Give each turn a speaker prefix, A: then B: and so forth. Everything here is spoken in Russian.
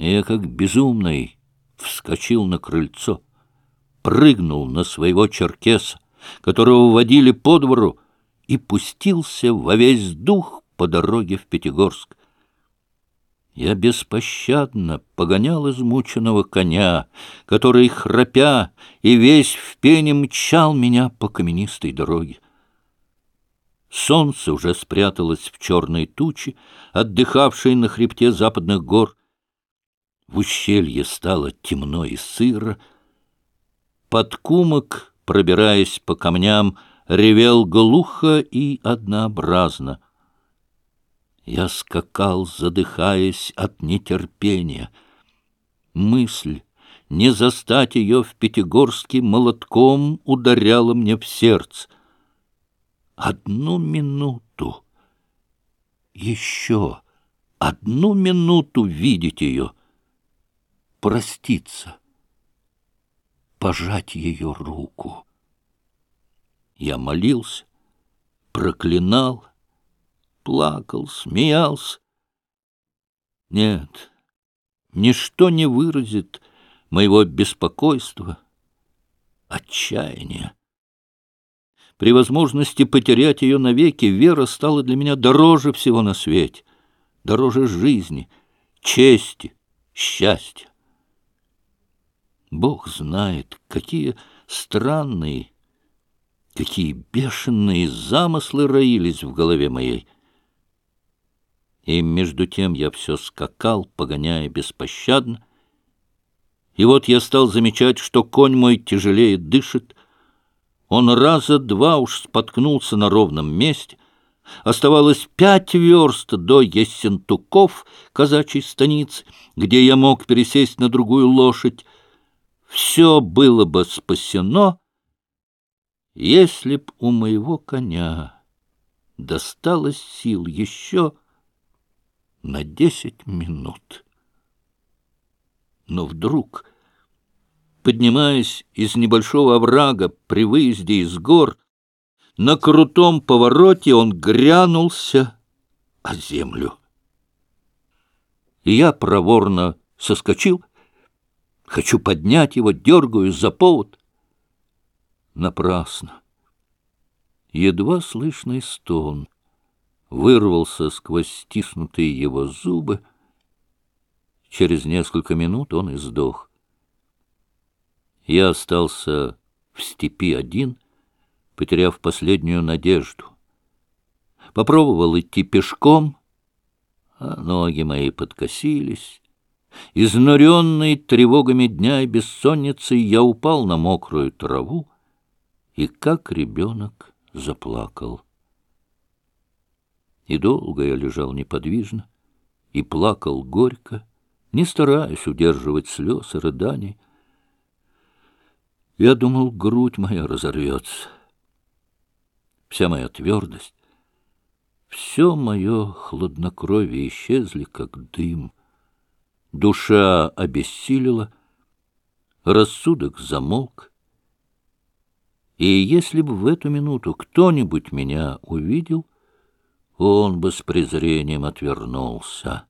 A: Я, как безумный, вскочил на крыльцо, прыгнул на своего черкеса, которого водили по двору, и пустился во весь дух по дороге в Пятигорск. Я беспощадно погонял измученного коня, который, храпя и весь в пене, мчал меня по каменистой дороге. Солнце уже спряталось в черной тучи, отдыхавшей на хребте западных гор. В ущелье стало темно и сыро. Под кумок, пробираясь по камням, ревел глухо и однообразно. Я скакал, задыхаясь от нетерпения. Мысль не застать ее в Пятигорске молотком ударяла мне в сердце — одну минуту, еще одну минуту видеть ее, проститься, пожать ее руку. Я молился, проклинал, плакал, смеялся. Нет, ничто не выразит моего беспокойства, отчаяния. При возможности потерять ее навеки вера стала для меня дороже всего на свете, дороже жизни, чести, счастья. Бог знает, какие странные, какие бешеные замыслы роились в голове моей. И между тем я все скакал, погоняя беспощадно. И вот я стал замечать, что конь мой тяжелее дышит, он раза два уж споткнулся на ровном месте. Оставалось пять верст до Ессентуков, казачьей станицы, где я мог пересесть на другую лошадь. Все было бы спасено, если б у моего коня досталось сил еще на десять минут. Но вдруг поднимаясь из небольшого оврага при выезде из гор, на крутом повороте он грянулся о землю. И я проворно соскочил, хочу поднять его, дергаю за повод. Напрасно. Едва слышный стон вырвался сквозь стиснутые его зубы. Через несколько минут он издох. Я остался в степи один, потеряв последнюю надежду. Попробовал идти пешком, а ноги мои подкосились. Изнуренный тревогами дня и бессонницей я упал на мокрую траву и, как ребенок, заплакал. И долго я лежал неподвижно и плакал горько, не стараясь удерживать слез и рыданий, я думал, грудь моя разорвется. Вся моя твердость, все мое хладнокровие исчезли, как дым. Душа обессилила, рассудок замолк. И если бы в эту минуту кто-нибудь меня увидел, он бы с презрением отвернулся.